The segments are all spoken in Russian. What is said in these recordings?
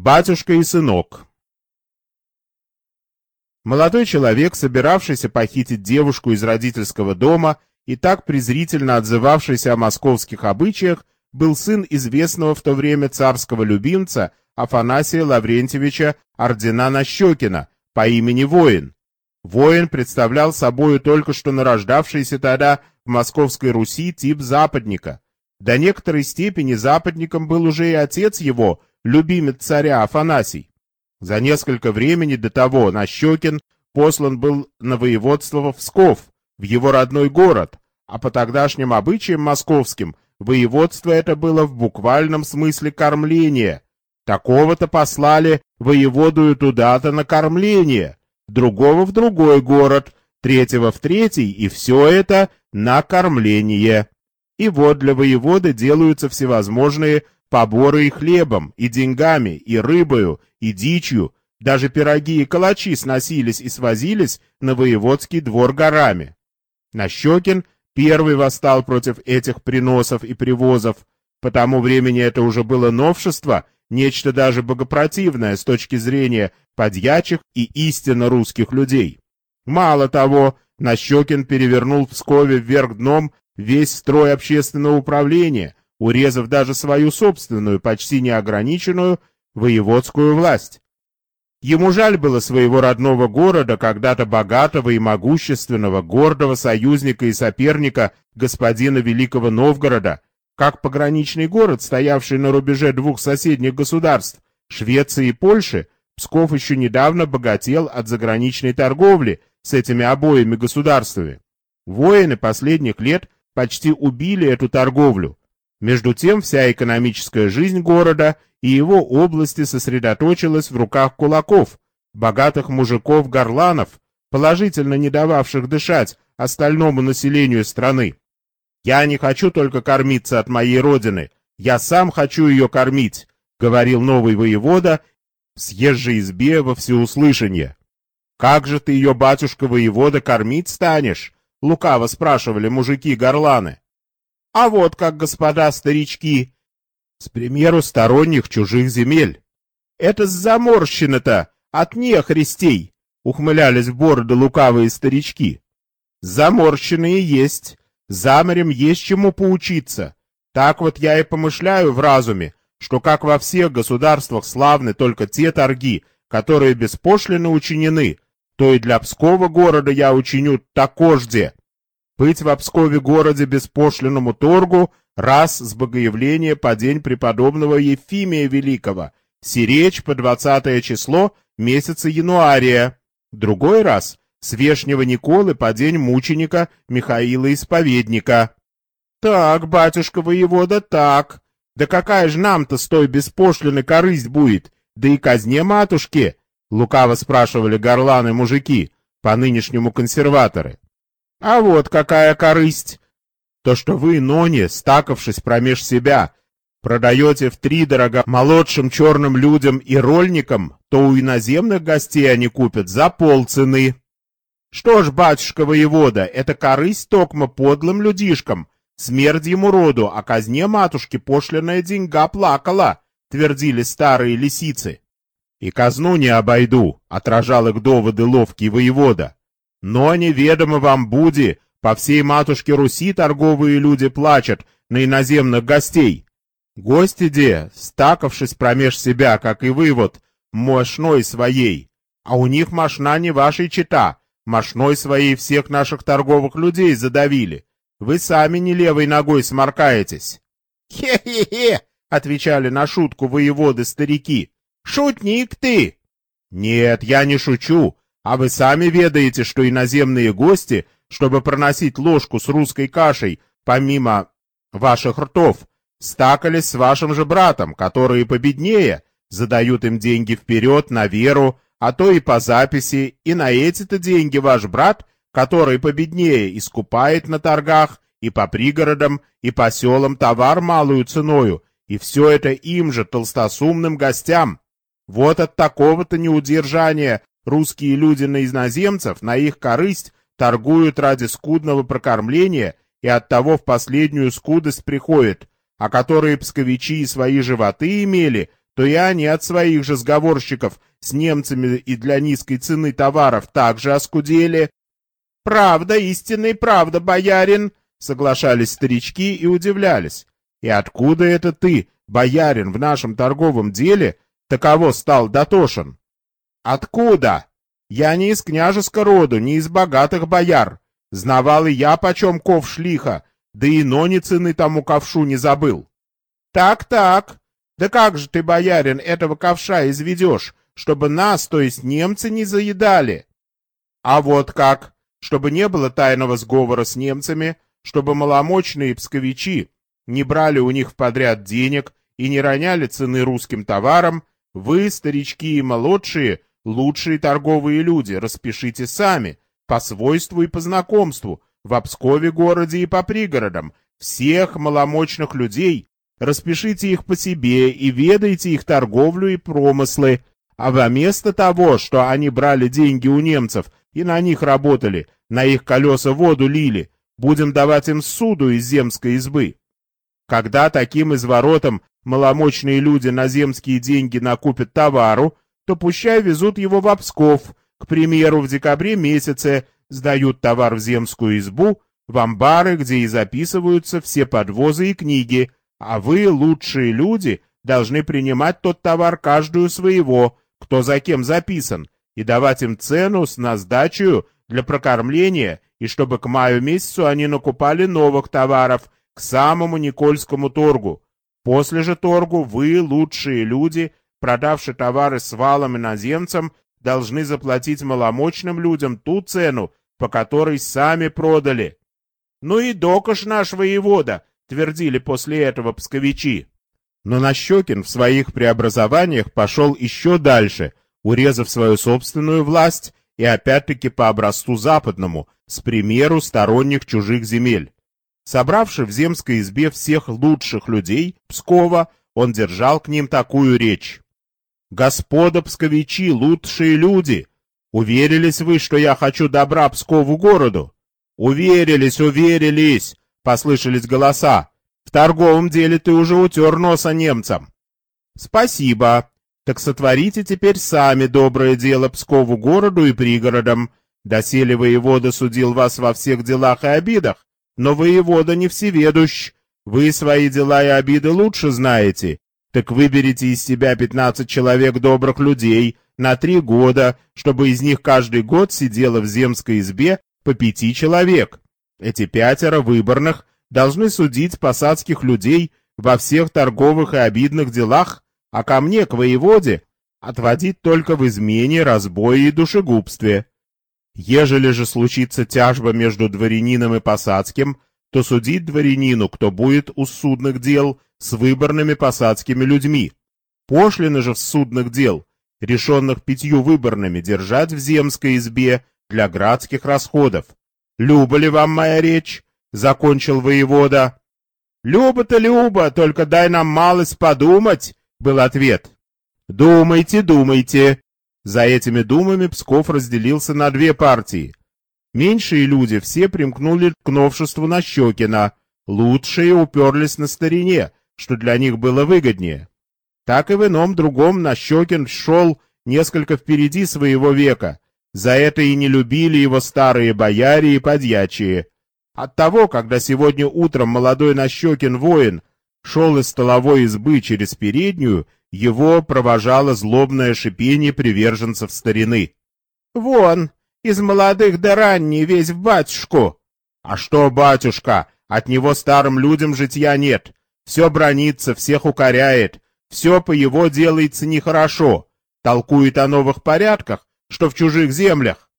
Батюшка и сынок. Молодой человек, собиравшийся похитить девушку из родительского дома и так презрительно отзывавшийся о московских обычаях, был сын известного в то время царского любимца Афанасия Лаврентьевича Ордена Нащекина по имени Воин. Воин представлял собою только что нарождавшийся тогда в Московской Руси тип западника. До некоторой степени западником был уже и отец его, любимец царя Афанасий. За несколько времени до того Нащекин послан был на воеводство в Псков, в его родной город, а по тогдашним обычаям московским воеводство это было в буквальном смысле кормление. Такого-то послали воеводую туда-то на кормление, другого в другой город, третьего в третий, и все это на кормление. И вот для воеводы делаются всевозможные поборы и хлебом, и деньгами, и рыбою, и дичью, даже пироги и калачи сносились и свозились на воеводский двор горами. Нащекин первый восстал против этих приносов и привозов, по тому времени это уже было новшество, нечто даже богопротивное с точки зрения подьячих и истинно русских людей. Мало того, Нащекин перевернул в Пскове вверх дном весь строй общественного управления, урезав даже свою собственную, почти неограниченную, воеводскую власть. Ему жаль было своего родного города, когда-то богатого и могущественного, гордого союзника и соперника господина Великого Новгорода, как пограничный город, стоявший на рубеже двух соседних государств, Швеции и Польши, Псков еще недавно богател от заграничной торговли с этими обоими государствами. Воины последних лет почти убили эту торговлю. Между тем вся экономическая жизнь города и его области сосредоточилась в руках кулаков, богатых мужиков-горланов, положительно не дававших дышать остальному населению страны. «Я не хочу только кормиться от моей родины, я сам хочу ее кормить», — говорил новый воевода в съезжей избе во всеуслышание. «Как же ты ее, батюшка-воевода, кормить станешь?» — лукаво спрашивали мужики-горланы. «А вот как, господа старички, с примеру сторонних чужих земель. Это с заморщины-то, от нехристей!» — ухмылялись в бороды лукавые старички. «Заморщенные есть, заморем есть чему поучиться. Так вот я и помышляю в разуме, что как во всех государствах славны только те торги, которые беспошлино учинены, то и для Пскова города я учиню такожде. Быть в Пскове городе беспошлинному торгу раз с богоявления по день преподобного Ефимия Великого, сиречь по двадцатое число месяца януария, другой раз с вешнего Николы по день мученика Михаила Исповедника. Так, батюшка воевода, так. Да какая же нам-то с той беспошлиной корысть будет, да и казне матушке, Лукаво спрашивали горланы мужики, по нынешнему консерваторы. А вот какая корысть! То, что вы, Нони, стакавшись промеж себя, продаете в три дорого молодшим черным людям и рольникам, то у иноземных гостей они купят за полцены. Что ж, батюшка воевода, это корысть токмо подлым людишкам, смерть ему роду, а казне матушки пошлиная деньга плакала, твердили старые лисицы. «И казну не обойду», — отражал их доводы ловкий воевода. «Но неведомо вам буди, по всей матушке Руси торговые люди плачут на иноземных гостей. Гости де, стакавшись промеж себя, как и вы вот, мощной своей, а у них мошна не вашей чита, мошной своей всех наших торговых людей задавили. Вы сами не левой ногой сморкаетесь». «Хе-хе-хе!» — отвечали на шутку воеводы-старики. Шутник ты!» «Нет, я не шучу, а вы сами ведаете, что иноземные гости, чтобы проносить ложку с русской кашей, помимо ваших ртов, стакались с вашим же братом, которые победнее, задают им деньги вперед на веру, а то и по записи, и на эти-то деньги ваш брат, который победнее, искупает на торгах и по пригородам, и по селам товар малую ценою, и все это им же, толстосумным гостям. Вот от такого-то неудержания русские люди на иноземцев, на их корысть, торгуют ради скудного прокормления и от того в последнюю скудость приходят, а которые псковичи и свои животы имели, то и они от своих же сговорщиков с немцами и для низкой цены товаров также оскудели. «Правда, истинная правда, боярин!» — соглашались старички и удивлялись. «И откуда это ты, боярин, в нашем торговом деле таково стал дотошен?» «Откуда? Я не из княжеского роду, не из богатых бояр. Знавал и я, почем ков шлиха, да и нони цены тому ковшу не забыл». «Так-так, да как же ты, боярин, этого ковша изведешь, чтобы нас, то есть немцы, не заедали? А вот как, чтобы не было тайного сговора с немцами, чтобы маломощные псковичи не брали у них подряд денег и не роняли цены русским товарам, вы, старички и молодшие, лучшие торговые люди, распишите сами, по свойству и по знакомству, в Обскове городе и по пригородам, всех маломощных людей, Распишите их по себе и ведайте их торговлю и промыслы. А вместо того, что они брали деньги у немцев и на них работали, на их колеса воду лили, будем давать им суду из земской избы. Когда таким изворотом маломощные люди на земские деньги накупят товару, то пущай везут его в Обсков, к примеру, в декабре месяце, сдают товар в земскую избу, в амбары, где и записываются все подвозы и книги, а вы, лучшие люди, должны принимать тот товар каждую своего, кто за кем записан, и давать им цену с наздачу для прокормления, и чтобы к маю месяцу они накупали новых товаров к самому Никольскому торгу. После же торгу вы, лучшие люди, продавшие товары с валом иноземцам, должны заплатить маломощным людям ту цену, по которой сами продали. Ну и докаш наш воевода, твердили после этого псковичи. Но Нащекин в своих преобразованиях пошел еще дальше, урезав свою собственную власть и опять-таки по образцу западному, с примеру сторонних чужих земель. Собравши в земской избе всех лучших людей Пскова, он держал к ним такую речь. «Господа псковичи, лучшие люди! Уверились вы, что я хочу добра Пскову городу? Уверились, уверились! Послышались голоса. В торговом деле ты уже утер носа немцам. Спасибо. Так сотворите теперь сами доброе дело Пскову городу и пригородам. Доселе воевода судил вас во всех делах и обидах, но воевода не всеведущ. Вы свои дела и обиды лучше знаете. Так выберите из себя пятнадцать человек добрых людей на три года, чтобы из них каждый год сидело в земской избе по пяти человек. Эти пятеро выборных должны судить посадских людей во всех торговых и обидных делах, а ко мне, к воеводе, отводить только в измене, разбое и душегубстве. Ежели же случится тяжба между дворянином и посадским, то судить дворянину, кто будет у судных дел с выборными посадскими людьми. Пошлины же в судных дел, решенных пятью выборными, держать в земской избе для градских расходов. Люба ли вам моя речь? — закончил воевода. «Люба-то Люба, только дай нам малость подумать», — был ответ. «Думайте, думайте». За этими думами Псков разделился на две партии. Меньшие люди все примкнули к новшеству Нащекина, лучшие уперлись на старине, что для них было выгоднее. Так и в ином другом Нащекин шел несколько впереди своего века, за это и не любили его старые бояре и подьячие. Оттого, когда сегодня утром молодой Нащекин воин шел из столовой избы через переднюю, его провожало злобное шипение приверженцев старины. «Вон, из молодых до ранней весь в батюшку!» «А что, батюшка, от него старым людям житья нет. Все бронится, всех укоряет, все по его делается нехорошо, толкует о новых порядках, что в чужих землях.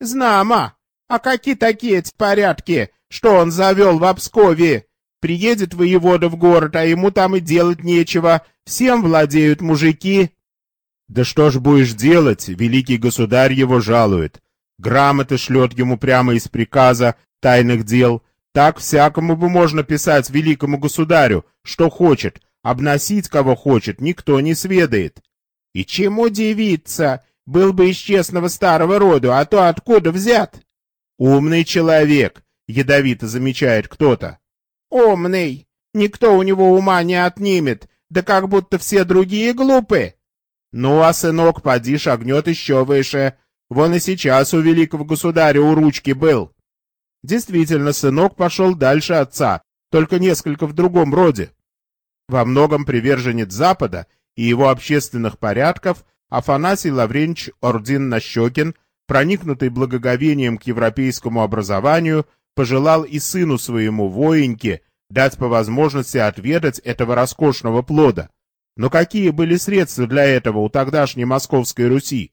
Знамо. А какие такие эти порядки, что он завел в Обскове? Приедет воевода в город, а ему там и делать нечего. Всем владеют мужики. Да что ж будешь делать, великий государь его жалует. Грамоты шлет ему прямо из приказа тайных дел. Так всякому бы можно писать великому государю, что хочет, обносить кого хочет, никто не сведает. И чему дивиться? Был бы из честного старого роду, а то откуда взят? Умный человек, ядовито замечает кто-то. Умный. Никто у него ума не отнимет. да как будто все другие глупы. Ну, а сынок, поди шагнет еще выше. Вон и сейчас у великого государя у ручки был. Действительно, сынок пошел дальше отца, только несколько в другом роде. Во многом приверженец Запада и его общественных порядков Афанасий Лавренч Ордин-Нащекин, проникнутый благоговением к европейскому образованию, пожелал и сыну своему, воиньке, дать по возможности отведать этого роскошного плода. Но какие были средства для этого у тогдашней Московской Руси?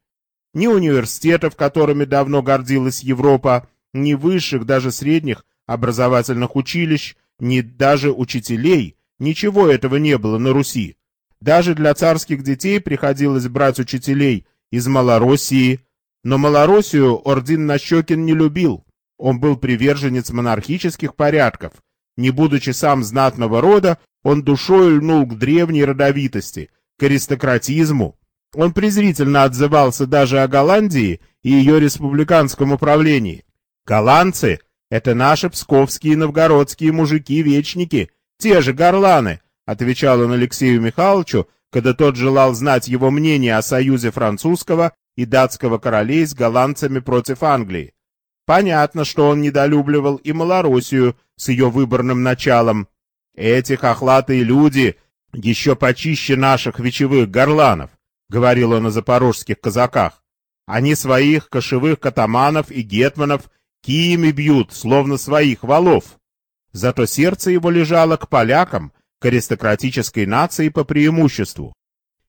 Ни университетов, которыми давно гордилась Европа, ни высших, даже средних образовательных училищ, ни даже учителей, ничего этого не было на Руси. Даже для царских детей приходилось брать учителей из Малороссии, но Малороссию Ордин Нащекин не любил. Он был приверженец монархических порядков. Не будучи сам знатного рода, он душой льнул к древней родовитости, к аристократизму. Он презрительно отзывался даже о Голландии и ее республиканском управлении. Голландцы — это наши псковские и новгородские мужики-вечники, те же горланы, отвечал он Алексею Михайловичу, когда тот желал знать его мнение о союзе французского и датского королей с голландцами против Англии. Понятно, что он недолюбливал и Малороссию с ее выборным началом. Эти хохлатые люди еще почище наших вечевых горланов, говорил он о запорожских казаках. Они своих кошевых катаманов и гетманов киями бьют, словно своих валов. Зато сердце его лежало к полякам, к аристократической нации по преимуществу.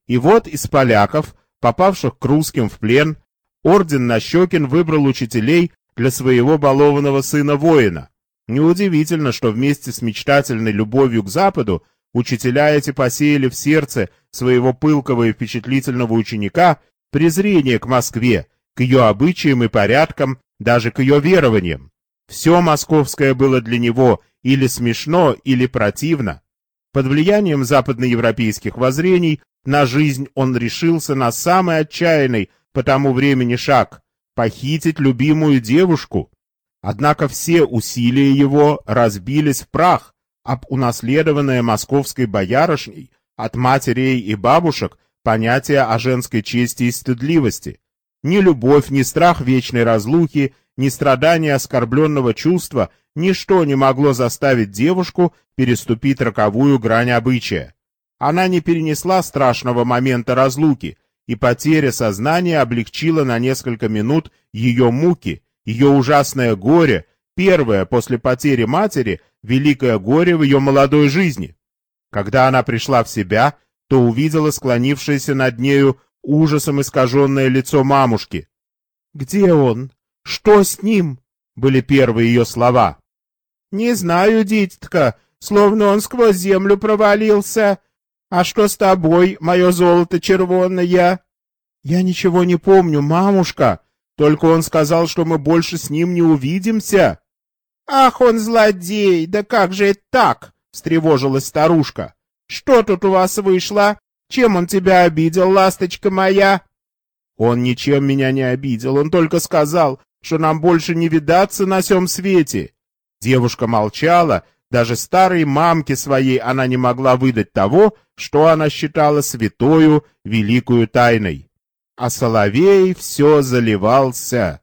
И вот из поляков, попавших к русским в плен, орден Нащекин выбрал учителей для своего балованного сына-воина. Неудивительно, что вместе с мечтательной любовью к Западу учителя эти посеяли в сердце своего пылкого и впечатлительного ученика презрение к Москве, к ее обычаям и порядкам, даже к ее верованиям. Все московское было для него или смешно, или противно. Под влиянием западноевропейских воззрений на жизнь он решился на самый отчаянный по тому времени шаг — похитить любимую девушку. Однако все усилия его разбились в прах об унаследованное московской боярышней от матерей и бабушек понятие о женской чести и стыдливости. Ни любовь, ни страх вечной разлуки, ни страдание оскорбленного чувства, ничто не могло заставить девушку переступить роковую грань обычая. Она не перенесла страшного момента разлуки, и потеря сознания облегчила на несколько минут ее муки, ее ужасное горе, первое после потери матери, великое горе в ее молодой жизни. Когда она пришла в себя, то увидела склонившееся над нею ужасом искаженное лицо мамушки. «Где он? Что с ним?» — были первые ее слова. «Не знаю, дитятка, словно он сквозь землю провалился. А что с тобой, мое золото червонное?» «Я ничего не помню, мамушка», только он сказал, что мы больше с ним не увидимся. Ах, он злодей! Да как же это так? Встревожилась старушка. Что тут у вас вышло? Чем он тебя обидел, ласточка моя? Он ничем меня не обидел, он только сказал, что нам больше не видаться на сём свете. Девушка молчала, даже старой мамке своей она не могла выдать того, что она считала святою великую тайной а соловей все заливался.